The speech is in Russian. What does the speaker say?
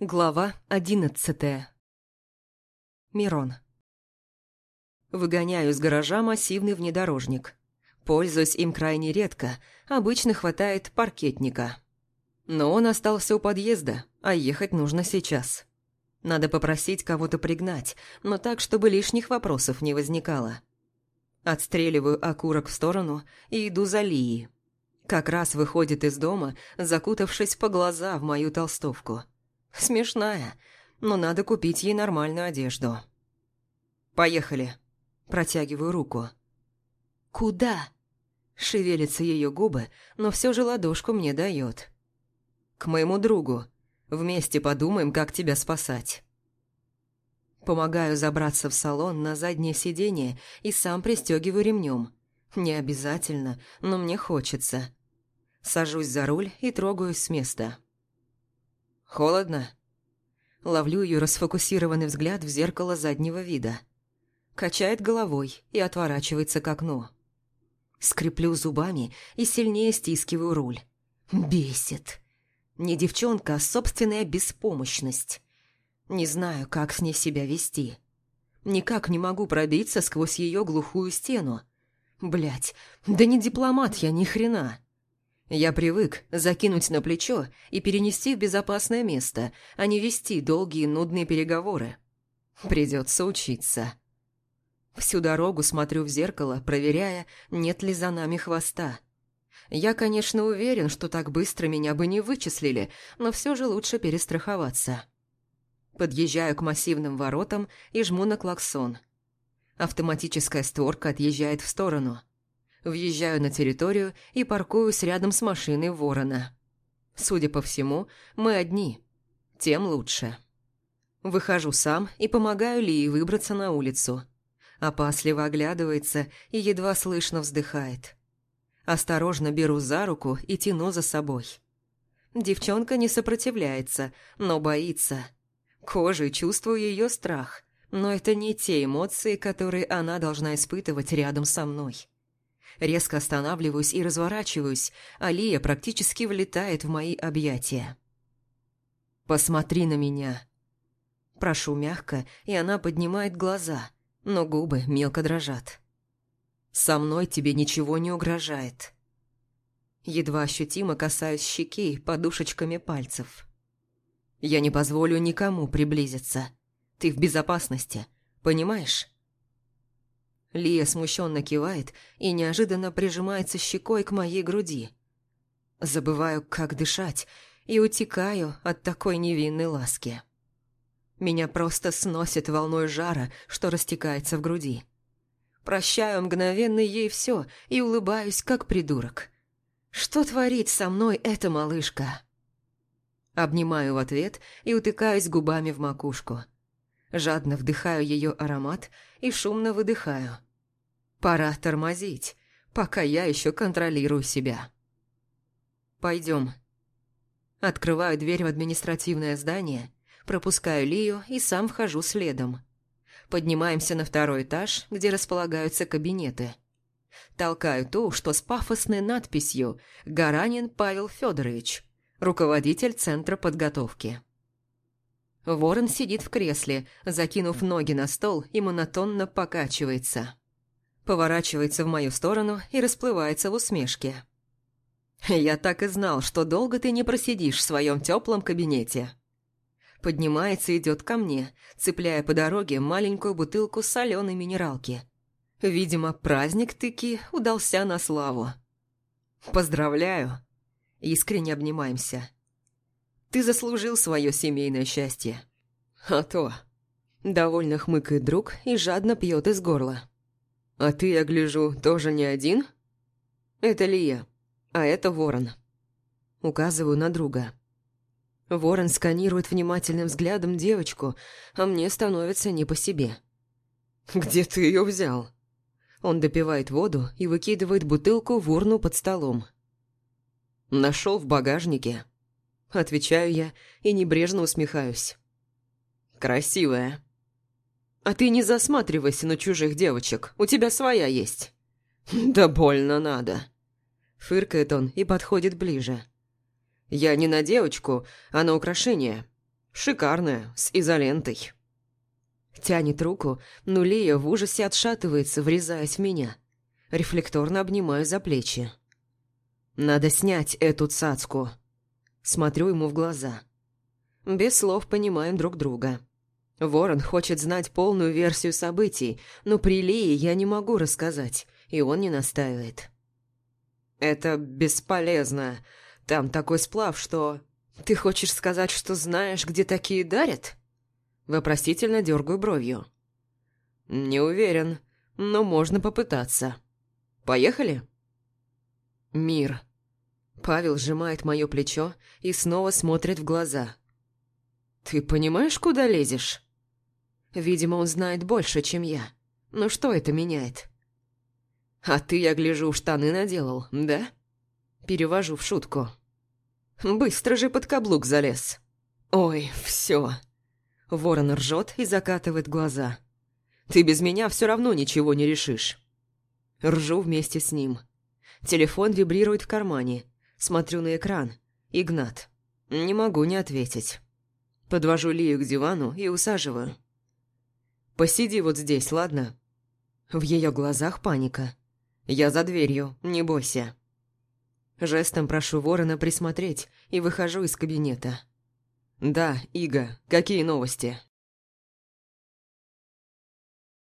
Глава одиннадцатая. Мирон. Выгоняю из гаража массивный внедорожник. Пользуюсь им крайне редко, обычно хватает паркетника. Но он остался у подъезда, а ехать нужно сейчас. Надо попросить кого-то пригнать, но так, чтобы лишних вопросов не возникало. Отстреливаю окурок в сторону и иду за Лией. Как раз выходит из дома, закутавшись по глаза в мою толстовку. Смешная, но надо купить ей нормальную одежду. «Поехали». Протягиваю руку. «Куда?» Шевелятся ее губы, но все же ладошку мне дает. «К моему другу. Вместе подумаем, как тебя спасать». Помогаю забраться в салон на заднее сиденье и сам пристегиваю ремнем. Не обязательно, но мне хочется. Сажусь за руль и трогаюсь с места. «Холодно?» Ловлю ее расфокусированный взгляд в зеркало заднего вида. Качает головой и отворачивается к окну. Скреплю зубами и сильнее стискиваю руль. Бесит. Не девчонка, а собственная беспомощность. Не знаю, как с ней себя вести. Никак не могу пробиться сквозь ее глухую стену. Блять, да не дипломат я ни хрена. Я привык закинуть на плечо и перенести в безопасное место, а не вести долгие нудные переговоры. Придется учиться. Всю дорогу смотрю в зеркало, проверяя, нет ли за нами хвоста. Я, конечно, уверен, что так быстро меня бы не вычислили, но все же лучше перестраховаться. Подъезжаю к массивным воротам и жму на клаксон. Автоматическая створка отъезжает в сторону – Въезжаю на территорию и паркуюсь рядом с машиной ворона. Судя по всему, мы одни. Тем лучше. Выхожу сам и помогаю Лии выбраться на улицу. Опасливо оглядывается и едва слышно вздыхает. Осторожно беру за руку и тяну за собой. Девчонка не сопротивляется, но боится. Кожей чувствую ее страх, но это не те эмоции, которые она должна испытывать рядом со мной. Резко останавливаюсь и разворачиваюсь, а Лия практически влетает в мои объятия. «Посмотри на меня!» Прошу мягко, и она поднимает глаза, но губы мелко дрожат. «Со мной тебе ничего не угрожает». Едва ощутимо касаюсь щеки подушечками пальцев. «Я не позволю никому приблизиться. Ты в безопасности, понимаешь?» Лия смущенно кивает и неожиданно прижимается щекой к моей груди. Забываю, как дышать, и утекаю от такой невинной ласки. Меня просто сносит волной жара, что растекается в груди. Прощаю мгновенно ей все и улыбаюсь, как придурок. Что творит со мной эта малышка? Обнимаю в ответ и утыкаюсь губами в макушку. Жадно вдыхаю ее аромат и шумно выдыхаю. Пора тормозить, пока я еще контролирую себя. Пойдем. Открываю дверь в административное здание, пропускаю Лию и сам вхожу следом. Поднимаемся на второй этаж, где располагаются кабинеты. Толкаю ту, что с пафосной надписью «Гаранин Павел Федорович», руководитель Центра подготовки. Ворон сидит в кресле, закинув ноги на стол и монотонно покачивается поворачивается в мою сторону и расплывается в усмешке. «Я так и знал, что долго ты не просидишь в своем теплом кабинете». Поднимается и идет ко мне, цепляя по дороге маленькую бутылку соленой минералки. Видимо, праздник тыки удался на славу. «Поздравляю!» Искренне обнимаемся. «Ты заслужил свое семейное счастье». «А то...» Довольно хмыкает друг и жадно пьет из горла. «А ты, я гляжу, тоже не один?» «Это Лия, а это Ворон». Указываю на друга. Ворон сканирует внимательным взглядом девочку, а мне становится не по себе. «Где ты ее взял?» Он допивает воду и выкидывает бутылку в урну под столом. «Нашел в багажнике». Отвечаю я и небрежно усмехаюсь. «Красивая». «А ты не засматривайся на чужих девочек, у тебя своя есть». «Да больно надо». Фыркает он и подходит ближе. «Я не на девочку, а на украшение. Шикарная, с изолентой». Тянет руку, но Лия в ужасе отшатывается, врезаясь в меня. Рефлекторно обнимаю за плечи. «Надо снять эту цацку». Смотрю ему в глаза. Без слов понимаем друг друга. Ворон хочет знать полную версию событий, но при Лии я не могу рассказать, и он не настаивает. «Это бесполезно. Там такой сплав, что...» «Ты хочешь сказать, что знаешь, где такие дарят?» Вопросительно дергаю бровью. «Не уверен, но можно попытаться. Поехали?» «Мир». Павел сжимает мое плечо и снова смотрит в глаза. «Ты понимаешь, куда лезешь?» Видимо, он знает больше, чем я. Но что это меняет? «А ты, я гляжу, штаны наделал, да?» Перевожу в шутку. «Быстро же под каблук залез». «Ой, все. Ворон ржет и закатывает глаза. «Ты без меня все равно ничего не решишь». Ржу вместе с ним. Телефон вибрирует в кармане. Смотрю на экран. Игнат. Не могу не ответить. Подвожу Лию к дивану и усаживаю. «Посиди вот здесь, ладно?» В ее глазах паника. «Я за дверью, не бойся». Жестом прошу ворона присмотреть и выхожу из кабинета. «Да, Ига, какие новости?»